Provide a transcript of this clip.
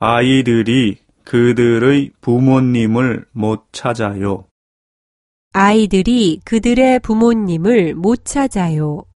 아이들이 그들의 부모님을 못 찾아요. 아이들이 그들의 부모님을 못 찾아요.